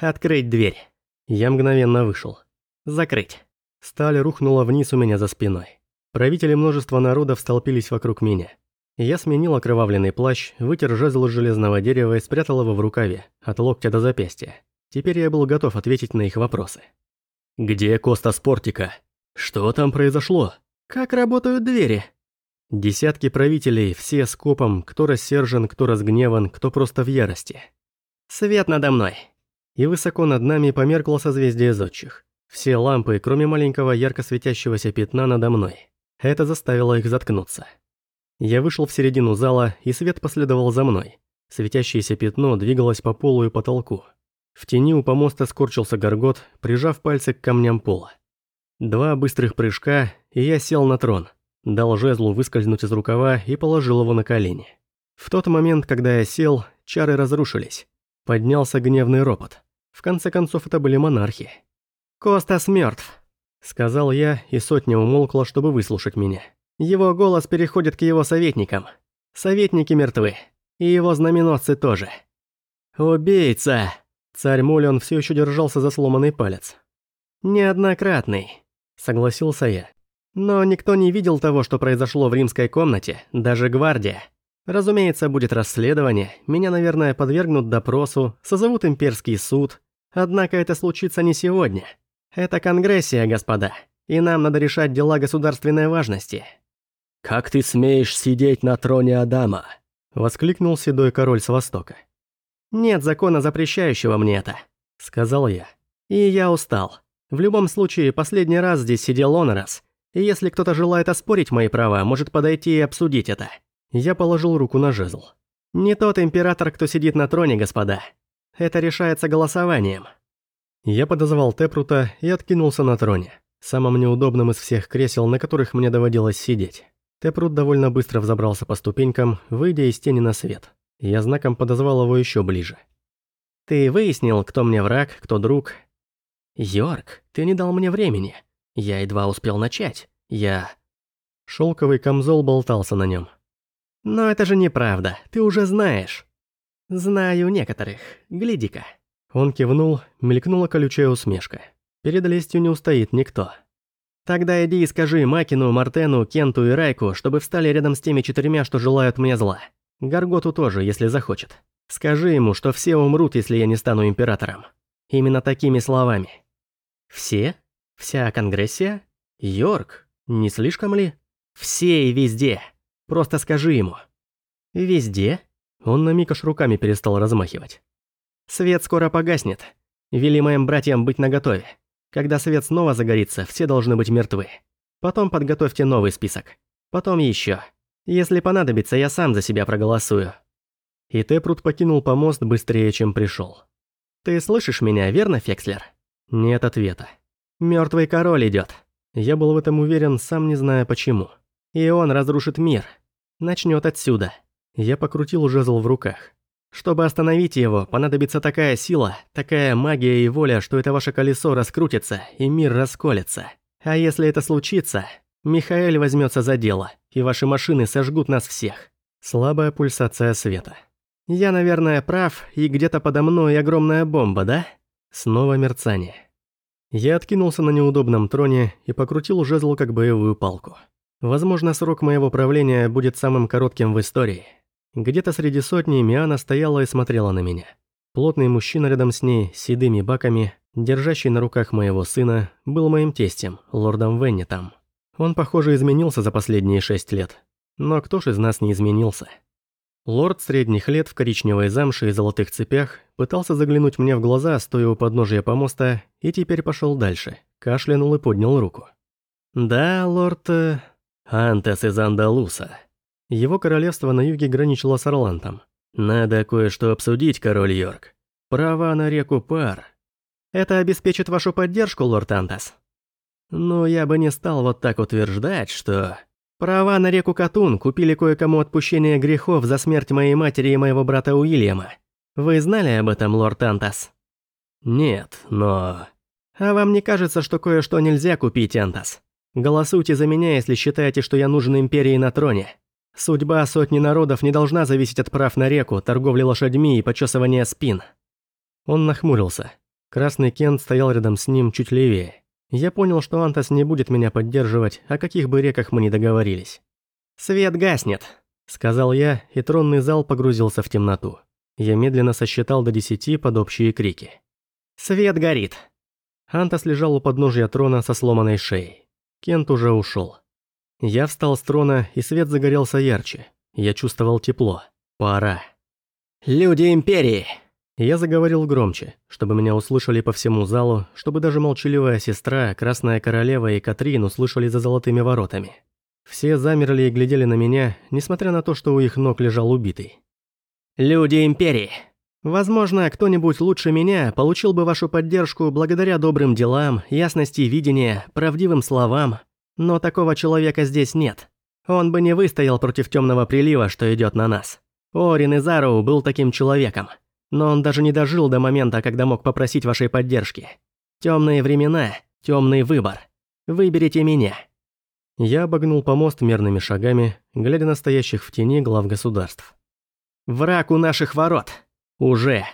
Открыть дверь. Я мгновенно вышел. Закрыть. Сталь рухнула вниз у меня за спиной. Правители множества народов столпились вокруг меня. Я сменил окровавленный плащ, вытер жезл из железного дерева и спрятал его в рукаве, от локтя до запястья. Теперь я был готов ответить на их вопросы. «Где Коста Спортика? Что там произошло? Как работают двери?» Десятки правителей, все с копом, кто рассержен, кто разгневан, кто просто в ярости. «Свет надо мной!» И высоко над нами померкло созвездие зодчих. Все лампы, кроме маленького ярко светящегося пятна надо мной. Это заставило их заткнуться. Я вышел в середину зала, и свет последовал за мной. Светящееся пятно двигалось по полу и потолку. В тени у помоста скорчился горгот, прижав пальцы к камням пола. Два быстрых прыжка, и я сел на трон. Дал жезлу выскользнуть из рукава и положил его на колени. В тот момент, когда я сел, чары разрушились. Поднялся гневный ропот. В конце концов, это были монархи. «Костас мертв», — сказал я, и сотня умолкла, чтобы выслушать меня. Его голос переходит к его советникам. Советники мертвы. И его знаменосцы тоже. «Убийца!» Царь Мулен все еще держался за сломанный палец. «Неоднократный», — согласился я. «Но никто не видел того, что произошло в римской комнате, даже гвардия. Разумеется, будет расследование, меня, наверное, подвергнут допросу, созовут имперский суд. Однако это случится не сегодня. Это конгрессия, господа, и нам надо решать дела государственной важности». «Как ты смеешь сидеть на троне Адама?» — воскликнул седой король с востока. «Нет закона, запрещающего мне это», — сказал я. «И я устал. В любом случае, последний раз здесь сидел он раз. И если кто-то желает оспорить мои права, может подойти и обсудить это». Я положил руку на жезл. «Не тот император, кто сидит на троне, господа. Это решается голосованием». Я подозвал Тепрута и откинулся на троне, самым неудобным из всех кресел, на которых мне доводилось сидеть. Тепрут довольно быстро взобрался по ступенькам, выйдя из тени на свет. Я знаком подозвал его еще ближе. «Ты выяснил, кто мне враг, кто друг?» «Йорк, ты не дал мне времени. Я едва успел начать. Я...» Шелковый камзол болтался на нем. «Но это же неправда, ты уже знаешь». «Знаю некоторых. Гляди-ка». Он кивнул, мелькнула колючая усмешка. Перед лестью не устоит никто. Тогда иди и скажи Макину, Мартену, Кенту и Райку, чтобы встали рядом с теми четырьмя, что желают мне зла. Гарготу тоже, если захочет. Скажи ему, что все умрут, если я не стану императором. Именно такими словами. Все? Вся Конгрессия? Йорк? Не слишком ли? Все и везде. Просто скажи ему. Везде? Он на миг аж руками перестал размахивать. Свет скоро погаснет. Вели моим братьям быть наготове. Когда свет снова загорится, все должны быть мертвы. Потом подготовьте новый список. Потом еще. Если понадобится, я сам за себя проголосую». И Тепрут покинул помост быстрее, чем пришел. «Ты слышишь меня, верно, Фекслер?» Нет ответа. Мертвый король идет. Я был в этом уверен, сам не зная почему. И он разрушит мир. Начнет отсюда. Я покрутил жезл в руках. Чтобы остановить его, понадобится такая сила, такая магия и воля, что это ваше колесо раскрутится, и мир расколется. А если это случится, Михаэль возьмется за дело, и ваши машины сожгут нас всех. Слабая пульсация света. Я, наверное, прав, и где-то подо мной огромная бомба, да? Снова мерцание. Я откинулся на неудобном троне и покрутил жезл как боевую палку. Возможно, срок моего правления будет самым коротким в истории – где-то среди сотни Миана стояла и смотрела на меня. Плотный мужчина рядом с ней, с седыми баками, держащий на руках моего сына, был моим тестем, лордом Веннетом. Он, похоже, изменился за последние шесть лет. Но кто ж из нас не изменился? Лорд средних лет в коричневой замше и золотых цепях пытался заглянуть мне в глаза, стоя у подножия помоста, и теперь пошел дальше, кашлянул и поднял руку. «Да, лорд... Антес из Андалуса», его королевство на юге граничило с Орлантом. Надо кое-что обсудить, король Йорк. Права на реку Пар. Это обеспечит вашу поддержку, лорд Антас? Но я бы не стал вот так утверждать, что... Права на реку Катун купили кое-кому отпущение грехов за смерть моей матери и моего брата Уильяма. Вы знали об этом, лорд Антас? Нет, но... А вам не кажется, что кое-что нельзя купить, Антас? Голосуйте за меня, если считаете, что я нужен Империи на троне. Судьба сотни народов не должна зависеть от прав на реку, торговли лошадьми и почесывания спин. Он нахмурился. Красный Кент стоял рядом с ним чуть левее. Я понял, что Антас не будет меня поддерживать, о каких бы реках мы ни договорились. «Свет гаснет», — сказал я, и тронный зал погрузился в темноту. Я медленно сосчитал до десяти под общие крики. «Свет горит!» Антас лежал у подножья трона со сломанной шеей. Кент уже ушел. Я встал с трона, и свет загорелся ярче. Я чувствовал тепло. Пора. «Люди Империи!» Я заговорил громче, чтобы меня услышали по всему залу, чтобы даже молчаливая сестра, Красная Королева и Катрин услышали за золотыми воротами. Все замерли и глядели на меня, несмотря на то, что у их ног лежал убитый. «Люди Империи! Возможно, кто-нибудь лучше меня получил бы вашу поддержку благодаря добрым делам, ясности видения, правдивым словам, но такого человека здесь нет. Он бы не выстоял против темного прилива, что идет на нас. Орин Изароу был таким человеком, но он даже не дожил до момента, когда мог попросить вашей поддержки. Темные времена, темный выбор. Выберите меня. Я обогнул помост мерными шагами, глядя на стоящих в тени глав государств. «Враг у наших ворот! Уже!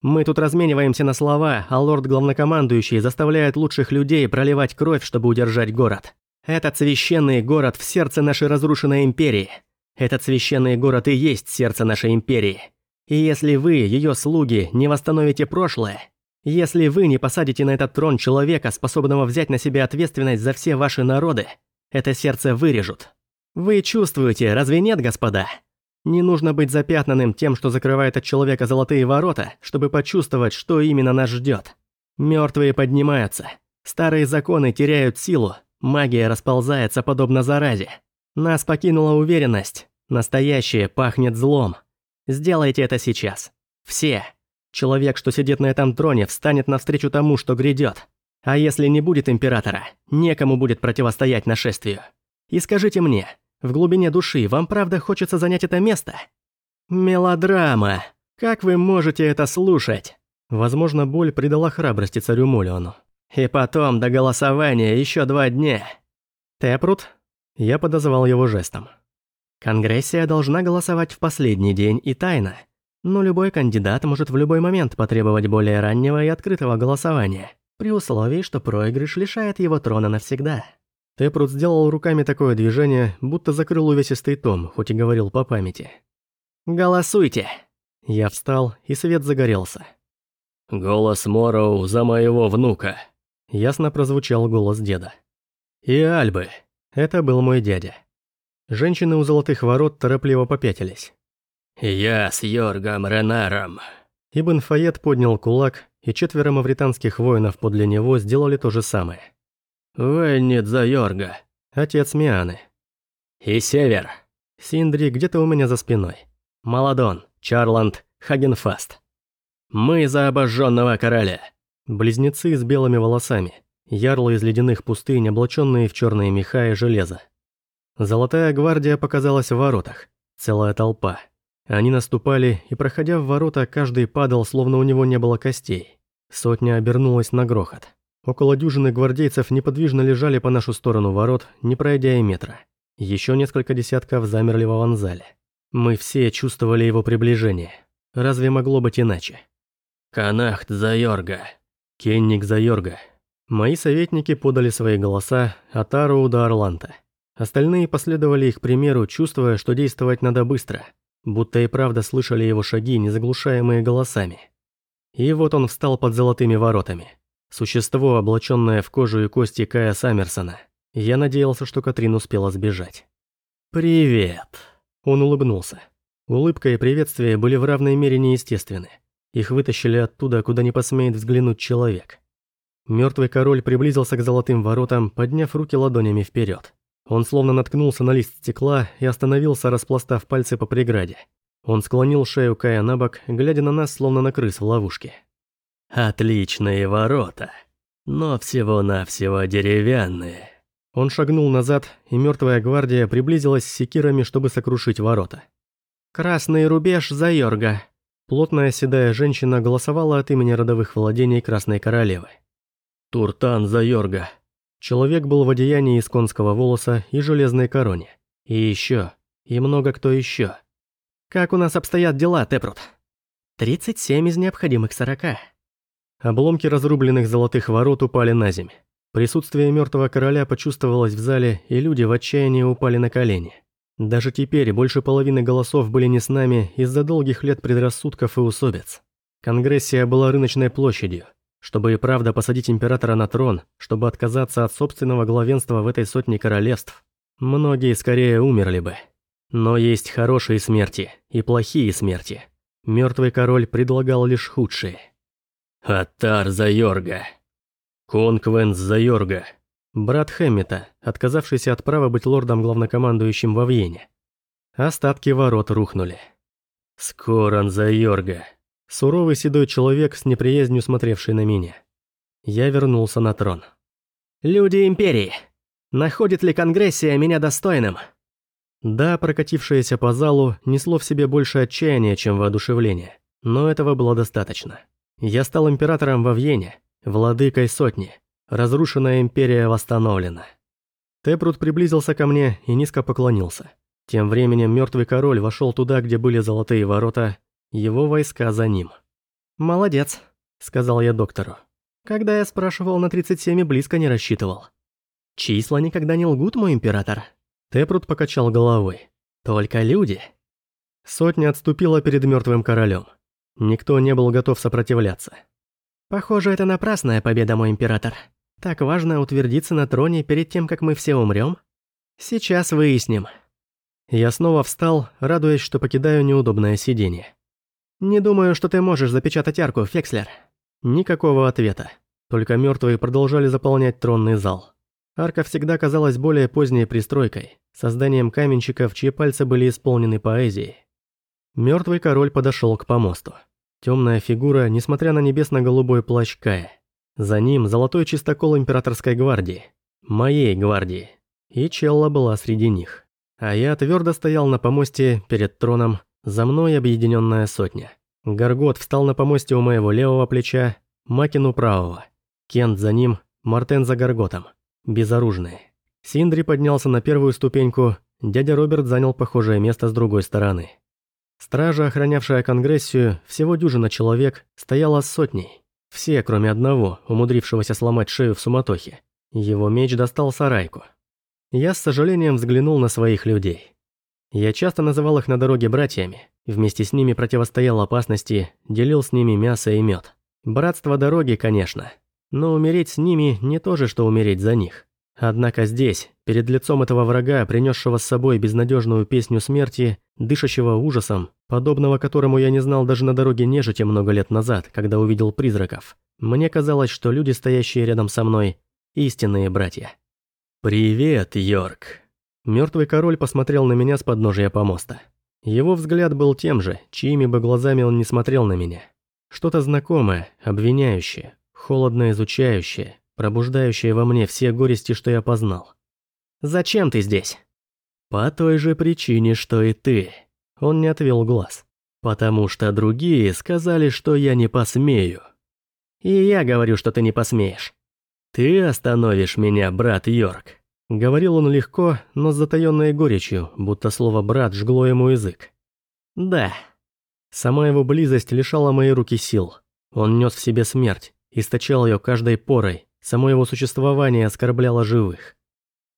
Мы тут размениваемся на слова, а лорд-главнокомандующий заставляет лучших людей проливать кровь, чтобы удержать город. Этот священный город в сердце нашей разрушенной империи. Этот священный город и есть сердце нашей империи. И если вы, ее слуги, не восстановите прошлое, если вы не посадите на этот трон человека, способного взять на себя ответственность за все ваши народы, это сердце вырежут. Вы чувствуете, разве нет, господа? Не нужно быть запятнанным тем, что закрывает от человека золотые ворота, чтобы почувствовать, что именно нас ждет. Мертвые поднимаются. Старые законы теряют силу. Магия расползается подобно заразе. Нас покинула уверенность. Настоящее пахнет злом. Сделайте это сейчас. Все. Человек, что сидит на этом троне, встанет навстречу тому, что грядет. А если не будет императора, некому будет противостоять нашествию. И скажите мне, в глубине души вам правда хочется занять это место? Мелодрама. Как вы можете это слушать? Возможно, боль придала храбрости царю Молиону. И потом, до голосования еще два дня. Тепрут? Я подозвал его жестом. Конгрессия должна голосовать в последний день и тайно. Но любой кандидат может в любой момент потребовать более раннего и открытого голосования при условии, что проигрыш лишает его трона навсегда. Тепрут сделал руками такое движение, будто закрыл увесистый том, хоть и говорил по памяти. «Голосуйте!» Я встал, и свет загорелся. «Голос Мороу за моего внука!» Ясно прозвучал голос деда. «И Альбы!» Это был мой дядя. Женщины у золотых ворот торопливо попятились. «Я с Йоргом Ренаром!» Ибн Фayет поднял кулак, и четверо мавританских воинов подле него сделали то же самое. «Веннит за Йорга!» Отец Мианы. «И Север!» Синдри где-то у меня за спиной. Маладон, Чарланд, Хагенфаст. «Мы за обожженного короля!» Близнецы с белыми волосами. Ярлы из ледяных пустынь, облаченные в черные меха и железо. Золотая гвардия показалась в воротах. Целая толпа. Они наступали, и, проходя в ворота, каждый падал, словно у него не было костей. Сотня обернулась на грохот. Около дюжины гвардейцев неподвижно лежали по нашу сторону ворот, не пройдя и метра. Еще несколько десятков замерли в аванзале. Мы все чувствовали его приближение. Разве могло быть иначе? «Канахт за Йорга!» «Кенник за Йорга!» Мои советники подали свои голоса Атару до Орланта. Остальные последовали их примеру, чувствуя, что действовать надо быстро – будто и правда слышали его шаги, не заглушаемые голосами. И вот он встал под золотыми воротами. Существо, облаченное в кожу и кости Кая Саммерсона. Я надеялся, что Катрин успела сбежать. «Привет!» Он улыбнулся. Улыбка и приветствие были в равной мере неестественны. Их вытащили оттуда, куда не посмеет взглянуть человек. Мертвый король приблизился к золотым воротам, подняв руки ладонями вперед. Он словно наткнулся на лист стекла и остановился, распластав пальцы по преграде. Он склонил шею Кая на бок, глядя на нас, словно на крыс в ловушке. «Отличные ворота, но всего-навсего деревянные». Он шагнул назад, и мертвая гвардия приблизилась с секирами, чтобы сокрушить ворота. «Красный рубеж за Йорга». Плотная седая женщина голосовала от имени родовых владений Красной Королевы. «Туртан за Йорга», Человек был в одеянии из конского волоса и железной короне. И еще, и много кто еще. Как у нас обстоят дела, Тепрут? 37 из необходимых 40. Обломки разрубленных золотых ворот упали на земь. Присутствие мертвого короля почувствовалось в зале, и люди в отчаянии упали на колени. Даже теперь больше половины голосов были не с нами из-за долгих лет предрассудков и усобиц. Конгрессия была рыночной площадью. Чтобы и правда посадить императора на трон, чтобы отказаться от собственного главенства в этой сотне королевств, многие скорее умерли бы. Но есть хорошие смерти и плохие смерти. Мертвый король предлагал лишь худшие. «Атар Зайорга», Конквенс Зайорга, брат Хэммета, отказавшийся от права быть лордом-главнокомандующим во Вьене. Остатки ворот рухнули. Скоран Зайорга, суровый седой человек с неприязнью смотревший на меня. Я вернулся на трон. «Люди Империи! Находит ли Конгрессия меня достойным?» Да, прокатившееся по залу несло в себе больше отчаяния, чем воодушевления, но этого было достаточно. Я стал императором во Вьене, владыкой сотни. Разрушенная империя восстановлена. Тепрут приблизился ко мне и низко поклонился. Тем временем мертвый король вошел туда, где были золотые ворота, его войска за ним. «Молодец», — сказал я доктору. «Когда я спрашивал на 37 и близко не рассчитывал». «Числа никогда не лгут, мой император». Тепрут покачал головой. «Только люди». Сотня отступила перед мертвым королем. Никто не был готов сопротивляться. Похоже, это напрасная победа, мой император. Так важно утвердиться на троне перед тем, как мы все умрем. Сейчас выясним. Я снова встал, радуясь, что покидаю неудобное сиденье. Не думаю, что ты можешь запечатать арку, Фекслер. Никакого ответа. Только мертвые продолжали заполнять тронный зал. Арка всегда казалась более поздней пристройкой, созданием каменщиков, чьи пальцы были исполнены поэзией. Мертвый король подошел к помосту. Темная фигура, несмотря на небесно-голубой плащ Кая. За ним золотой чистокол императорской гвардии. Моей гвардии. И Челла была среди них. А я твердо стоял на помосте перед троном, за мной объединенная сотня. Гаргот встал на помосте у моего левого плеча, Макин у правого. Кент за ним, Мартен за Гарготом. Безоружные. Синдри поднялся на первую ступеньку, дядя Роберт занял похожее место с другой стороны. Стража, охранявшая Конгрессию, всего дюжина человек, стояла сотней. Все, кроме одного, умудрившегося сломать шею в суматохе. Его меч достал Сарайку. Я с сожалением взглянул на своих людей. Я часто называл их на дороге братьями, вместе с ними противостоял опасности, делил с ними мясо и мед. Братство дороги, конечно, но умереть с ними не то же, что умереть за них. Однако здесь, перед лицом этого врага, принесшего с собой безнадежную песню смерти, дышащего ужасом, подобного которому я не знал даже на дороге нежити много лет назад, когда увидел призраков, мне казалось, что люди, стоящие рядом со мной, истинные братья. «Привет, Йорк!» Мертвый король посмотрел на меня с подножия помоста. Его взгляд был тем же, чьими бы глазами он не смотрел на меня. Что-то знакомое, обвиняющее, холодно изучающее, пробуждающее во мне все горести, что я познал. «Зачем ты здесь?» «По той же причине, что и ты». Он не отвел глаз. «Потому что другие сказали, что я не посмею». «И я говорю, что ты не посмеешь». «Ты остановишь меня, брат Йорк», — говорил он легко, но с затаённой горечью, будто слово «брат» жгло ему язык. «Да». Сама его близость лишала мои руки сил. Он нес в себе смерть, источал ее каждой порой, Само его существование оскорбляло живых.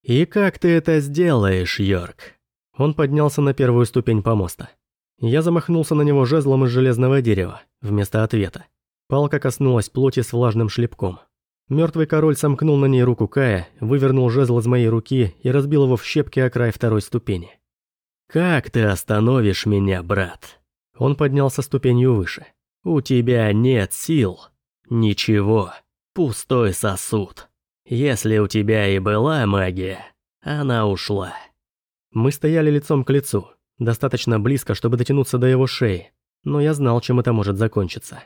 «И как ты это сделаешь, Йорк?» Он поднялся на первую ступень помоста. Я замахнулся на него жезлом из железного дерева, вместо ответа. Палка коснулась плоти с влажным шлепком. Мертвый король сомкнул на ней руку Кая, вывернул жезл из моей руки и разбил его в щепки о край второй ступени. «Как ты остановишь меня, брат?» Он поднялся ступенью выше. «У тебя нет сил. Ничего. Пустой сосуд. Если у тебя и была магия, она ушла. Мы стояли лицом к лицу, достаточно близко, чтобы дотянуться до его шеи, но я знал, чем это может закончиться.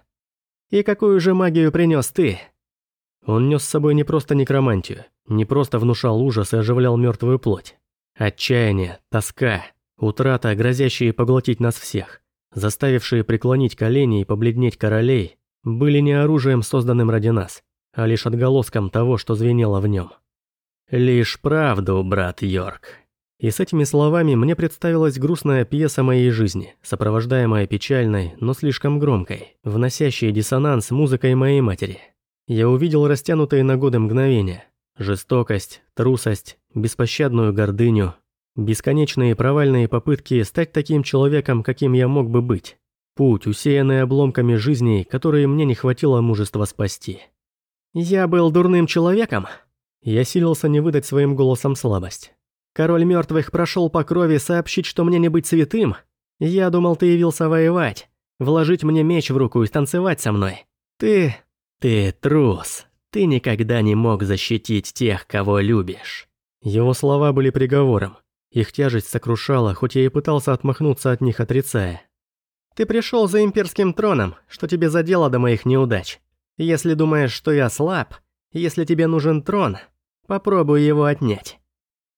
«И какую же магию принес ты?» Он нес с собой не просто некромантию, не просто внушал ужас и оживлял мертвую плоть. Отчаяние, тоска, утрата, грозящие поглотить нас всех, заставившие преклонить колени и побледнеть королей, были не оружием, созданным ради нас, а лишь отголоском того, что звенело в нем. Лишь правду, брат Йорк. И с этими словами мне представилась грустная пьеса моей жизни, сопровождаемая печальной, но слишком громкой, вносящей диссонанс музыкой моей матери. Я увидел растянутые на годы мгновения, жестокость, трусость, беспощадную гордыню, бесконечные провальные попытки стать таким человеком, каким я мог бы быть. Путь, усеянный обломками жизней, которые мне не хватило мужества спасти. Я был дурным человеком. Я силился не выдать своим голосом слабость. Король мертвых прошел по крови сообщить, что мне не быть святым. Я думал, ты явился воевать, вложить мне меч в руку и станцевать со мной. Ты... ты трус. Ты никогда не мог защитить тех, кого любишь. Его слова были приговором. Их тяжесть сокрушала, хоть я и пытался отмахнуться от них, отрицая. Ты пришел за имперским троном, что тебе задело до моих неудач. Если думаешь, что я слаб, если тебе нужен трон, попробуй его отнять.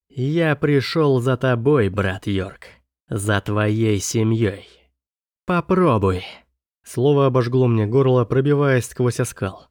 «Я пришел за тобой, брат Йорк. За твоей семьей. Попробуй». Слово обожгло мне горло, пробиваясь сквозь оскал.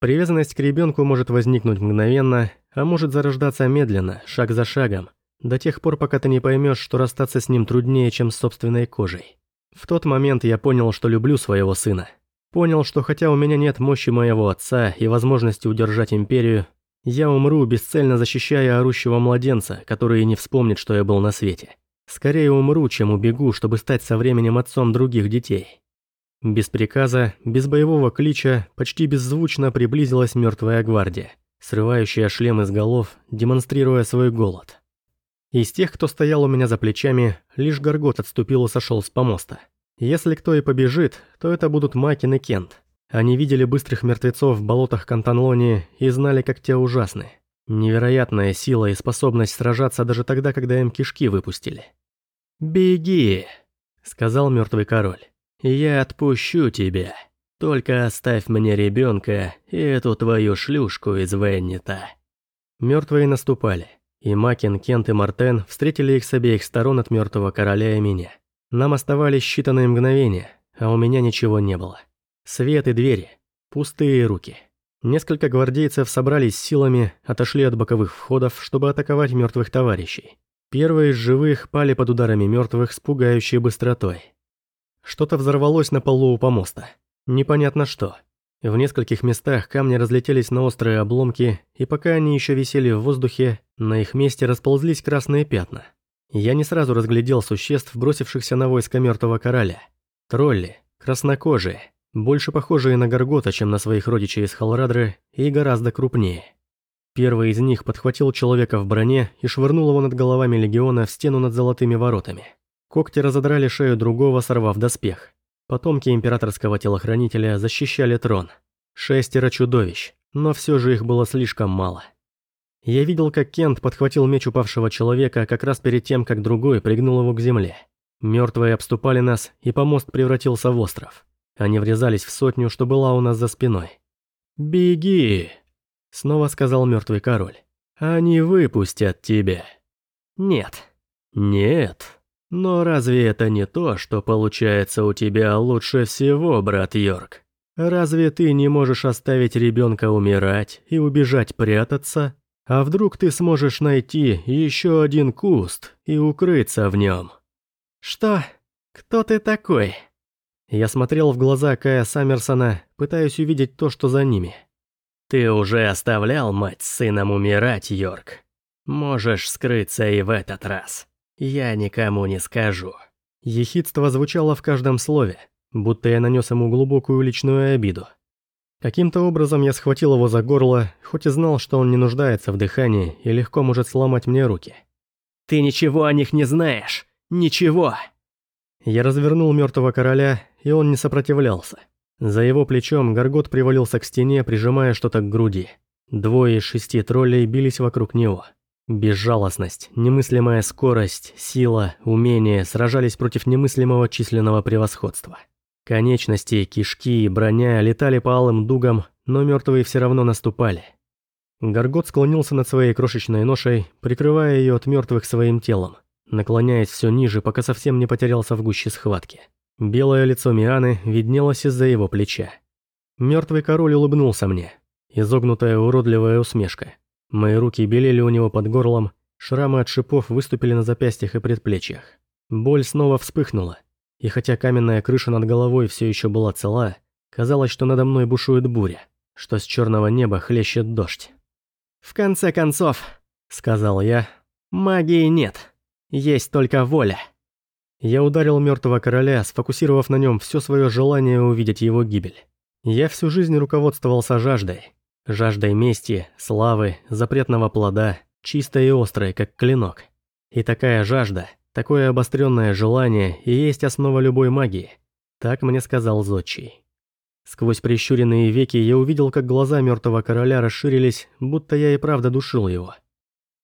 Привязанность к ребенку может возникнуть мгновенно, а может зарождаться медленно, шаг за шагом, до тех пор, пока ты не поймешь, что расстаться с ним труднее, чем с собственной кожей. В тот момент я понял, что люблю своего сына. Понял, что хотя у меня нет мощи моего отца и возможности удержать империю, я умру, бесцельно защищая орущего младенца, который не вспомнит, что я был на свете. Скорее умру, чем убегу, чтобы стать со временем отцом других детей. Без приказа, без боевого клича, почти беззвучно приблизилась мертвая гвардия, срывающая шлем из голов, демонстрируя свой голод. Из тех, кто стоял у меня за плечами, лишь Горгот отступил и сошел с помоста. Если кто и побежит, то это будут Макин и Кент. Они видели быстрых мертвецов в болотах Кантанлонии и знали, как те ужасны. Невероятная сила и способность сражаться даже тогда, когда им кишки выпустили. «Беги», — сказал мертвый король. «Я отпущу тебя. Только оставь мне ребенка и эту твою шлюшку из Веннита». Мертвые наступали, и Макин, Кент и Мартен встретили их с обеих сторон от мертвого короля и меня. Нам оставались считанные мгновения, а у меня ничего не было. Свет и двери. Пустые руки. Несколько гвардейцев собрались силами, отошли от боковых входов, чтобы атаковать мертвых товарищей. Первые из живых пали под ударами мертвых с пугающей быстротой. Что-то взорвалось на полу у помоста. Непонятно что. В нескольких местах камни разлетелись на острые обломки, и пока они еще висели в воздухе, на их месте расползлись красные пятна. Я не сразу разглядел существ, бросившихся на войско мертвого короля. Тролли, краснокожие, больше похожие на Гаргота, чем на своих родичей из Халрадры, и гораздо крупнее. Первый из них подхватил человека в броне и швырнул его над головами легиона в стену над золотыми воротами. Когти разодрали шею другого, сорвав доспех. Потомки императорского телохранителя защищали трон. Шестеро чудовищ, но все же их было слишком мало. Я видел, как Кент подхватил меч упавшего человека как раз перед тем, как другой пригнул его к земле. Мертвые обступали нас, и помост превратился в остров. Они врезались в сотню, что была у нас за спиной. «Беги!» — снова сказал мертвый король. «Они выпустят тебя». «Нет». «Нет. Но разве это не то, что получается у тебя лучше всего, брат Йорк? Разве ты не можешь оставить ребенка умирать и убежать прятаться? А вдруг ты сможешь найти еще один куст и укрыться в нем?» «Что? Кто ты такой?» Я смотрел в глаза Кая Саммерсона, пытаясь увидеть то, что за ними. «Ты уже оставлял мать с сыном умирать, Йорк. Можешь скрыться и в этот раз. Я никому не скажу». Ехидство звучало в каждом слове, будто я нанес ему глубокую личную обиду. Каким-то образом я схватил его за горло, хоть и знал, что он не нуждается в дыхании и легко может сломать мне руки. «Ты ничего о них не знаешь! Ничего!» Я развернул мертвого короля, и он не сопротивлялся. За его плечом Горгот привалился к стене, прижимая что-то к груди. Двое из шести троллей бились вокруг него. Безжалостность, немыслимая скорость, сила, умение сражались против немыслимого численного превосходства. Конечности, кишки и броня летали по алым дугам, но мертвые все равно наступали. Горгот склонился над своей крошечной ношей, прикрывая ее от мертвых своим телом наклоняясь все ниже, пока совсем не потерялся в гуще схватки. Белое лицо Мианы виднелось из-за его плеча. Мертвый король улыбнулся мне. Изогнутая уродливая усмешка. Мои руки белели у него под горлом, Шрамы от шипов выступили на запястьях и предплечьях. Боль снова вспыхнула, и хотя каменная крыша над головой все еще была цела, казалось, что надо мной бушует буря, что с черного неба хлещет дождь. «В конце концов», — сказал я, — «магии нет, есть только воля». Я ударил мертвого короля, сфокусировав на нем все свое желание увидеть его гибель. Я всю жизнь руководствовался жаждой. Жаждой мести, славы, запретного плода, чистой и острой, как клинок. И такая жажда, такое обостренное желание и есть основа любой магии. Так мне сказал Зодчий. Сквозь прищуренные веки я увидел, как глаза мертвого короля расширились, будто я и правда душил его.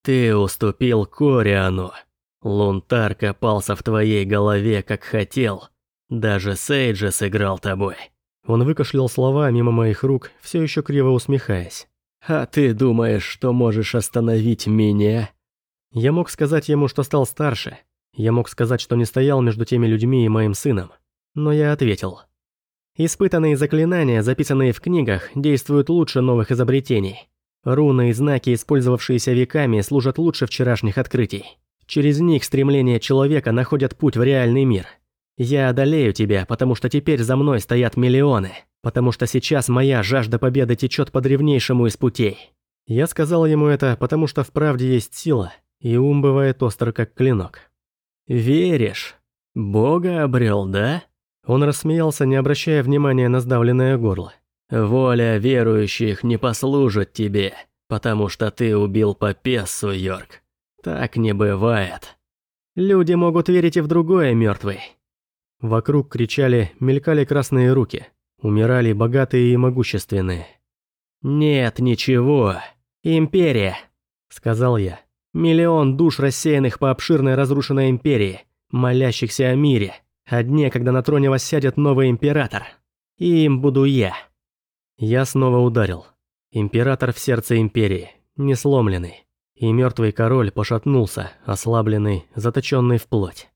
«Ты уступил Кориану. Лунтар копался в твоей голове, как хотел. Даже Сейджа сыграл тобой». Он выкашлял слова мимо моих рук, все еще криво усмехаясь. «А ты думаешь, что можешь остановить меня?» Я мог сказать ему, что стал старше. Я мог сказать, что не стоял между теми людьми и моим сыном. Но я ответил. Испытанные заклинания, записанные в книгах, действуют лучше новых изобретений. Руны и знаки, использовавшиеся веками, служат лучше вчерашних открытий. Через них стремления человека находят путь в реальный мир – я одолею тебя, потому что теперь за мной стоят миллионы, потому что сейчас моя жажда победы течет по древнейшему из путей. Я сказал ему это, потому что в правде есть сила, и ум бывает остр как клинок. «Веришь? Бога обрел, да?» Он рассмеялся, не обращая внимания на сдавленное горло. «Воля верующих не послужит тебе, потому что ты убил Папессу, Йорк. Так не бывает. Люди могут верить и в другое, мертвый. Вокруг кричали, мелькали красные руки. Умирали богатые и могущественные. «Нет ничего. Империя», — сказал я. «Миллион душ, рассеянных по обширной разрушенной империи, молящихся о мире, о дне, когда на троне воссядет новый император. И им буду я». Я снова ударил. Император в сердце империи, не сломленный. И мертвый король пошатнулся, ослабленный, заточенный в плоть.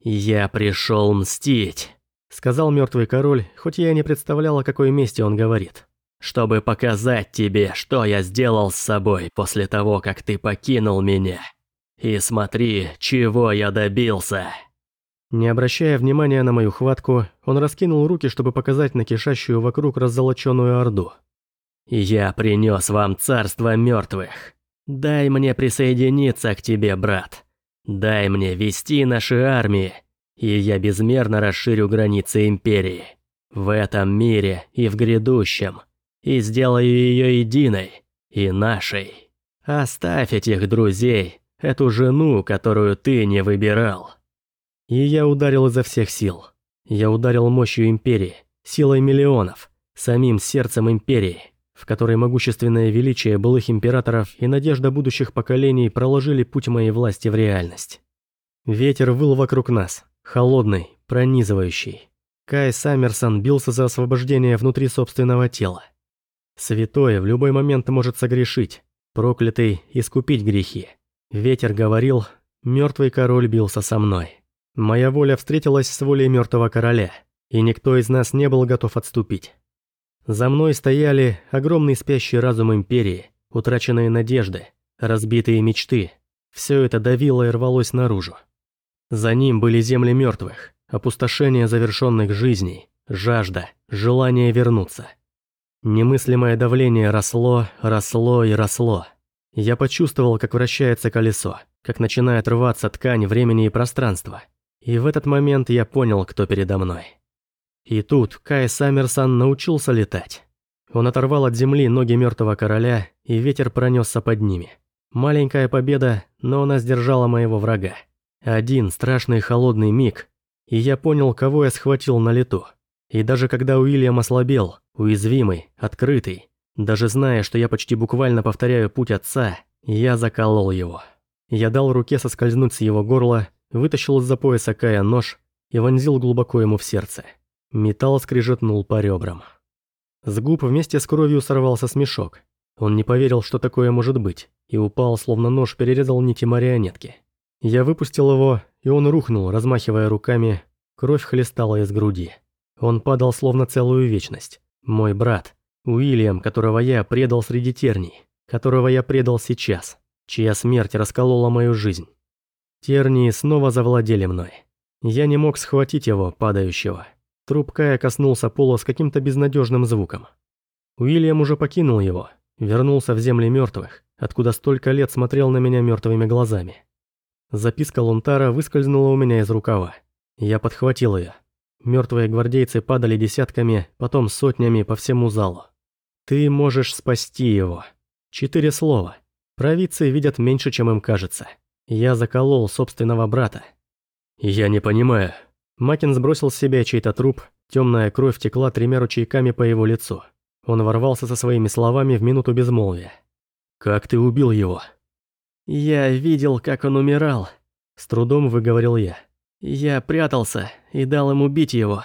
«Я пришел мстить», — сказал мертвый король, хоть я и не представлял, о какой месте он говорит. «Чтобы показать тебе, что я сделал с собой после того, как ты покинул меня. И смотри, чего я добился». Не обращая внимания на мою хватку, он раскинул руки, чтобы показать на кишащую вокруг раззолоченную орду. «Я принес вам царство мертвых. Дай мне присоединиться к тебе, брат. Дай мне вести наши армии, и я безмерно расширю границы Империи. В этом мире и в грядущем. И сделаю ее единой и нашей. Оставь этих друзей, эту жену, которую ты не выбирал. И я ударил изо всех сил. Я ударил мощью Империи, силой миллионов, самим сердцем Империи в которой могущественное величие былых императоров и надежда будущих поколений проложили путь моей власти в реальность. Ветер выл вокруг нас, холодный, пронизывающий. Кай Саммерсон бился за освобождение внутри собственного тела. Святой в любой момент может согрешить, проклятый – искупить грехи. Ветер говорил, мертвый король бился со мной. Моя воля встретилась с волей мертвого короля, и никто из нас не был готов отступить. За мной стояли огромный спящий разум Империи, утраченные надежды, разбитые мечты. Все это давило и рвалось наружу. За ним были земли мертвых, опустошение завершенных жизней, жажда, желание вернуться. Немыслимое давление росло, росло и росло. Я почувствовал, как вращается колесо, как начинает рваться ткань времени и пространства. И в этот момент я понял, кто передо мной. И тут Кай Саммерсон научился летать. Он оторвал от земли ноги мертвого короля, и ветер пронесся под ними. Маленькая победа, но она сдержала моего врага. Один страшный холодный миг, и я понял, кого я схватил на лету. И даже когда Уильям ослабел, уязвимый, открытый, даже зная, что я почти буквально повторяю путь отца, я заколол его. Я дал руке соскользнуть с его горла, вытащил из-за пояса Кая нож и вонзил глубоко ему в сердце. Металл скрежетнул по ребрам. С губ вместе с кровью сорвался смешок. Он не поверил, что такое может быть, и упал, словно нож перерезал нити марионетки. Я выпустил его, и он рухнул, размахивая руками. Кровь хлестала из груди. Он падал словно целую вечность. Мой брат, Уильям, которого я предал среди терний, которого я предал сейчас. чья смерть расколола мою жизнь. Тернии снова завладели мной. Я не мог схватить его, падающего. Труп Кая коснулся пола с каким-то безнадежным звуком. Уильям уже покинул его, вернулся в земли мертвых, откуда столько лет смотрел на меня мертвыми глазами. Записка Лунтара выскользнула у меня из рукава. Я подхватил ее. Мертвые гвардейцы падали десятками, потом сотнями по всему залу. «Ты можешь спасти его». Четыре слова. Провидцы видят меньше, чем им кажется. Я заколол собственного брата. Я не понимаю. Макин сбросил с себя чей-то труп, темная кровь текла тремя ручейками по его лицу. Он ворвался со своими словами в минуту безмолвия. «Как ты убил его?» «Я видел, как он умирал», — с трудом выговорил я. «Я прятался и дал ему убить его».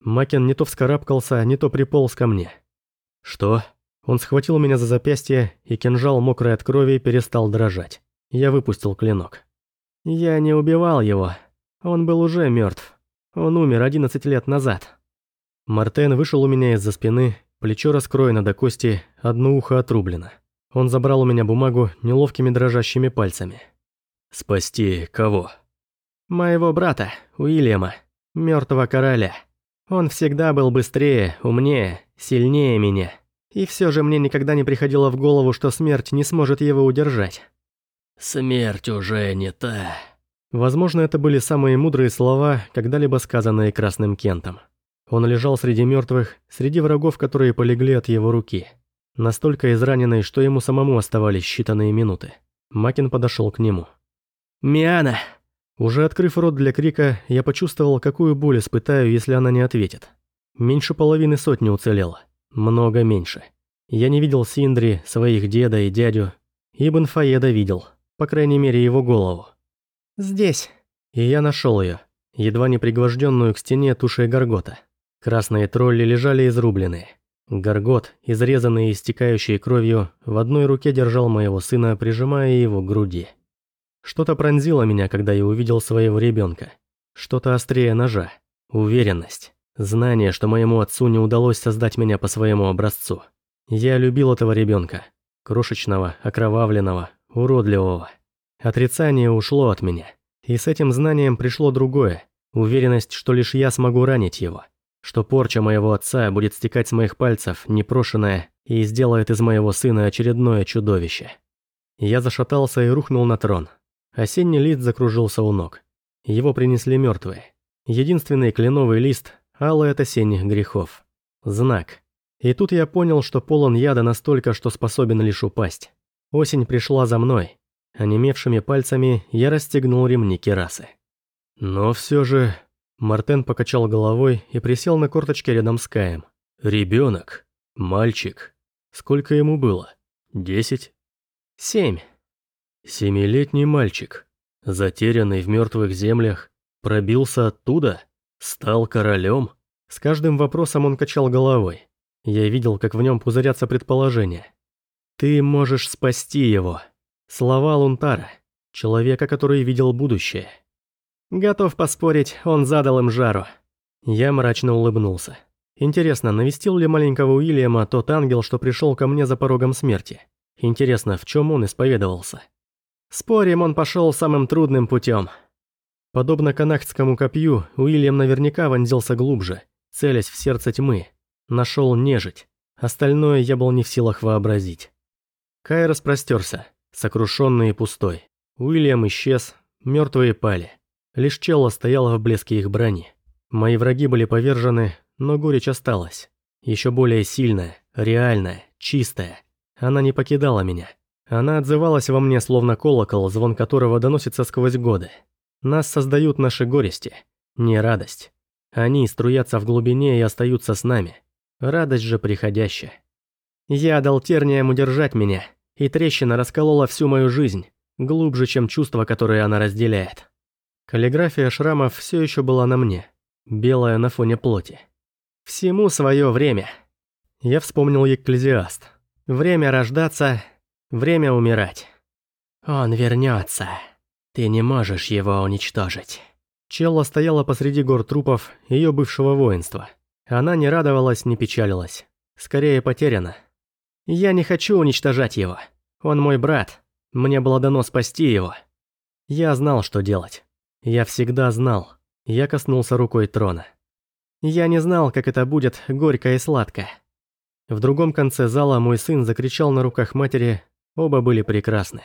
Макин не то вскарабкался, не то приполз ко мне. «Что?» Он схватил меня за запястье, и кинжал, мокрый от крови, перестал дрожать. Я выпустил клинок. Я не убивал его. Он был уже мертв. Он умер 11 лет назад. Мартен вышел у меня из-за спины, плечо раскроено до кости, одно ухо отрублено. Он забрал у меня бумагу неловкими дрожащими пальцами. «Спасти кого?» «Моего брата, Уильяма, мертвого короля. Он всегда был быстрее, умнее, сильнее меня. И все же мне никогда не приходило в голову, что смерть не сможет его удержать. «Смерть уже не та». Возможно, это были самые мудрые слова, когда-либо сказанные Красным Кентом. Он лежал среди мертвых, среди врагов, которые полегли от его руки. Настолько израненный, что ему самому оставались считанные минуты. Макин подошел к нему. «Миана!» Уже открыв рот для крика, я почувствовал, какую боль испытаю, если она не ответит. Меньше половины сотни уцелело. Много меньше. Я не видел Синдри, своих деда и дядю. Ибн Фаеда видел по крайней мере его голову. «Здесь». И я нашел ее, едва не пригвожденную к стене тушей Гаргота. Красные тролли лежали изрубленные. Гаргот, изрезанный и истекающий кровью, в одной руке держал моего сына, прижимая его к груди. Что-то пронзило меня, когда я увидел своего ребенка. Что-то острее ножа. Уверенность. Знание, что моему отцу не удалось создать меня по своему образцу. Я любил этого ребенка. Крошечного, окровавленного, уродливого. Отрицание ушло от меня. И с этим знанием пришло другое. Уверенность, что лишь я смогу ранить его. Что порча моего отца будет стекать с моих пальцев, непрошенная, и сделает из моего сына очередное чудовище. Я зашатался и рухнул на трон. Осенний лист закружился у ног. Его принесли мертвые. Единственный кленовый лист – алый от осенних грехов. Знак. И тут я понял, что полон яда настолько, что способен лишь упасть. Осень пришла за мной. Онемевшими пальцами я расстегнул ремни керасы. Но все же... Мартен покачал головой и присел на корточки рядом с Каем. Ребенок, мальчик. Сколько ему было? Десять? Семь. Семилетний мальчик, затерянный в мертвых землях, пробился оттуда, стал королем. С каждым вопросом он качал головой. Я видел, как в нем пузырятся предположения. «Ты можешь спасти его». Слова Лунтара, человека, который видел будущее. Готов поспорить, он задал им жару. Я мрачно улыбнулся. Интересно, навестил ли маленького Уильяма тот ангел, что пришел ко мне за порогом смерти? Интересно, в чем он исповедовался? Спорим, он пошел самым трудным путем. Подобно канахтскому копью, Уильям наверняка вонзился глубже, целясь в сердце тьмы. Нашел нежить. Остальное я был не в силах вообразить. Кай распростерся, сокрушенный и пустой. Уильям исчез, мертвые пали. Лишь чело стояло в блеске их брони. Мои враги были повержены, но горечь осталась. Еще более сильная, реальная, чистая. Она не покидала меня. Она отзывалась во мне словно колокол, звон которого доносится сквозь годы. Нас создают наши горести, не радость. Они струятся в глубине и остаются с нами. Радость же приходящая. Я дал терниям удержать меня, и трещина расколола всю мою жизнь, глубже, чем чувство, которое она разделяет. Каллиграфия шрамов все еще была на мне, белая на фоне плоти. Всему свое время. Я вспомнил Екклезиаст. Время рождаться, время умирать. Он вернется. Ты не можешь его уничтожить. Челла стояла посреди гор трупов ее бывшего воинства. Она не радовалась, не печалилась. Скорее потеряна. Я не хочу уничтожать его. Он мой брат. Мне было дано спасти его. Я знал, что делать. Я всегда знал. Я коснулся рукой трона. Я не знал, как это будет горько и сладко. В другом конце зала мой сын закричал на руках матери, оба были прекрасны.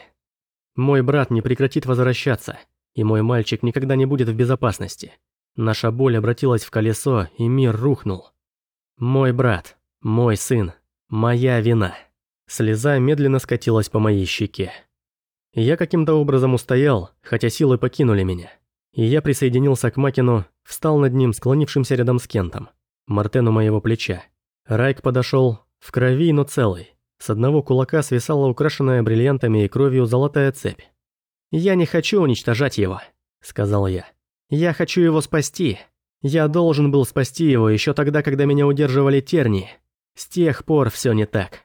Мой брат не прекратит возвращаться, и мой мальчик никогда не будет в безопасности. Наша боль обратилась в колесо, и мир рухнул. Мой брат, мой сын, моя вина. Слеза медленно скатилась по моей щеке. Я каким-то образом устоял, хотя силы покинули меня. И я присоединился к Макину, встал над ним, склонившимся рядом с Кентом. Мартену моего плеча. Райк подошел, в крови, но целый. С одного кулака свисала украшенная бриллиантами и кровью золотая цепь. «Я не хочу уничтожать его», — сказал я. «Я хочу его спасти. Я должен был спасти его еще тогда, когда меня удерживали терни. С тех пор все не так».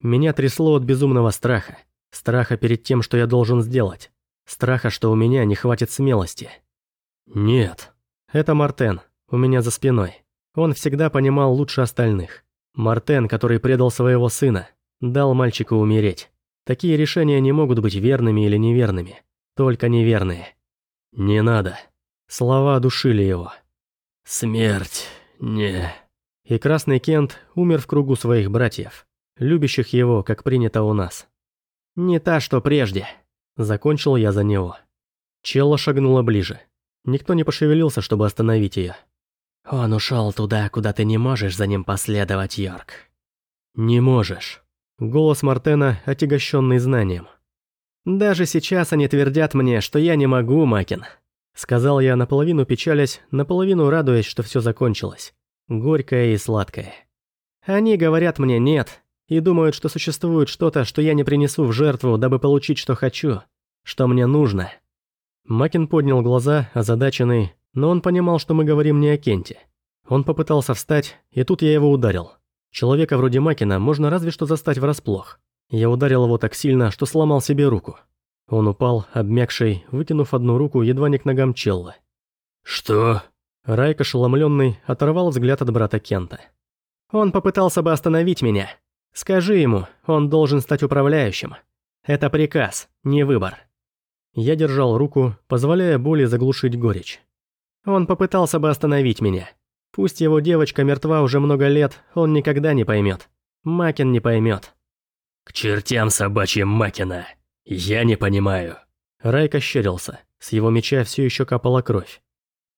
Меня трясло от безумного страха. Страха перед тем, что я должен сделать. Страха, что у меня не хватит смелости. «Нет». Это Мартен, у меня за спиной. Он всегда понимал лучше остальных. Мартен, который предал своего сына, дал мальчику умереть. Такие решения не могут быть верными или неверными. Только неверные. «Не надо». Слова душили его. «Смерть, не...» И Красный Кент умер в кругу своих братьев, любящих его, как принято у нас. «Не та, что прежде», — закончил я за него. Челла шагнула ближе. Никто не пошевелился, чтобы остановить ее. «Он ушел туда, куда ты не можешь за ним последовать, Йорк». «Не можешь». Голос Мартена, отягощенный знанием. «Даже сейчас они твердят мне, что я не могу, Макин», сказал я наполовину печалясь, наполовину радуясь, что все закончилось. Горькое и сладкое. Они говорят мне «нет», и думают, что существует что-то, что я не принесу в жертву, дабы получить, что хочу, что мне нужно. Макин поднял глаза, озадаченный, но он понимал, что мы говорим не о Кенте. Он попытался встать, и тут я его ударил. Человека вроде Макина можно разве что застать врасплох. Я ударил его так сильно, что сломал себе руку. Он упал, обмякший, вытянув одну руку едва не к ногам Челла. «Что?» Райк, ошеломленный, оторвал взгляд от брата Кента. «Он попытался бы остановить меня. Скажи ему, он должен стать управляющим. Это приказ, не выбор». Я держал руку, позволяя боли заглушить горечь. Он попытался бы остановить меня. Пусть его девочка мертва уже много лет, он никогда не поймет. Макин не поймет. «К чертям собачьим Макина! Я не понимаю!» Райк ощерился. С его меча все еще капала кровь.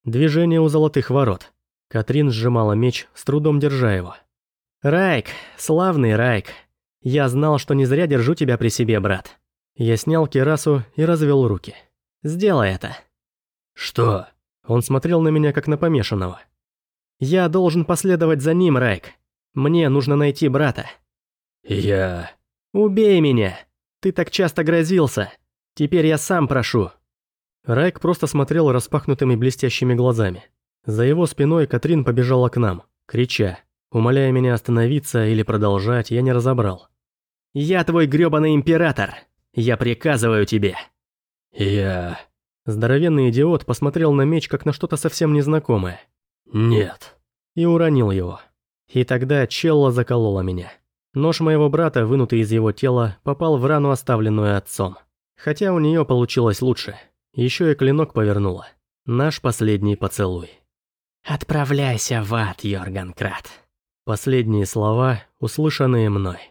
Движение у золотых ворот. Катрин сжимала меч, с трудом держа его. «Райк, славный Райк. Я знал, что не зря держу тебя при себе, брат». Я снял кирасу и развел руки. «Сделай это». «Что?» Он смотрел на меня, как на помешанного. «Я должен последовать за ним, Райк. Мне нужно найти брата». «Я...» «Убей меня! Ты так часто грозился. Теперь я сам прошу». Райк просто смотрел распахнутыми блестящими глазами. За его спиной Катрин побежала к нам, крича. Умоляя меня остановиться или продолжать, я не разобрал. «Я твой грёбаный император! Я приказываю тебе!» «Я...» Здоровенный идиот посмотрел на меч, как на что-то совсем незнакомое. «Нет». И уронил его. И тогда Челла заколола меня. Нож моего брата, вынутый из его тела, попал в рану, оставленную отцом. Хотя у нее получилось лучше. Еще и клинок повернула. Наш последний поцелуй. «Отправляйся в ад, Йорган Крат». Последние слова, услышанные мной.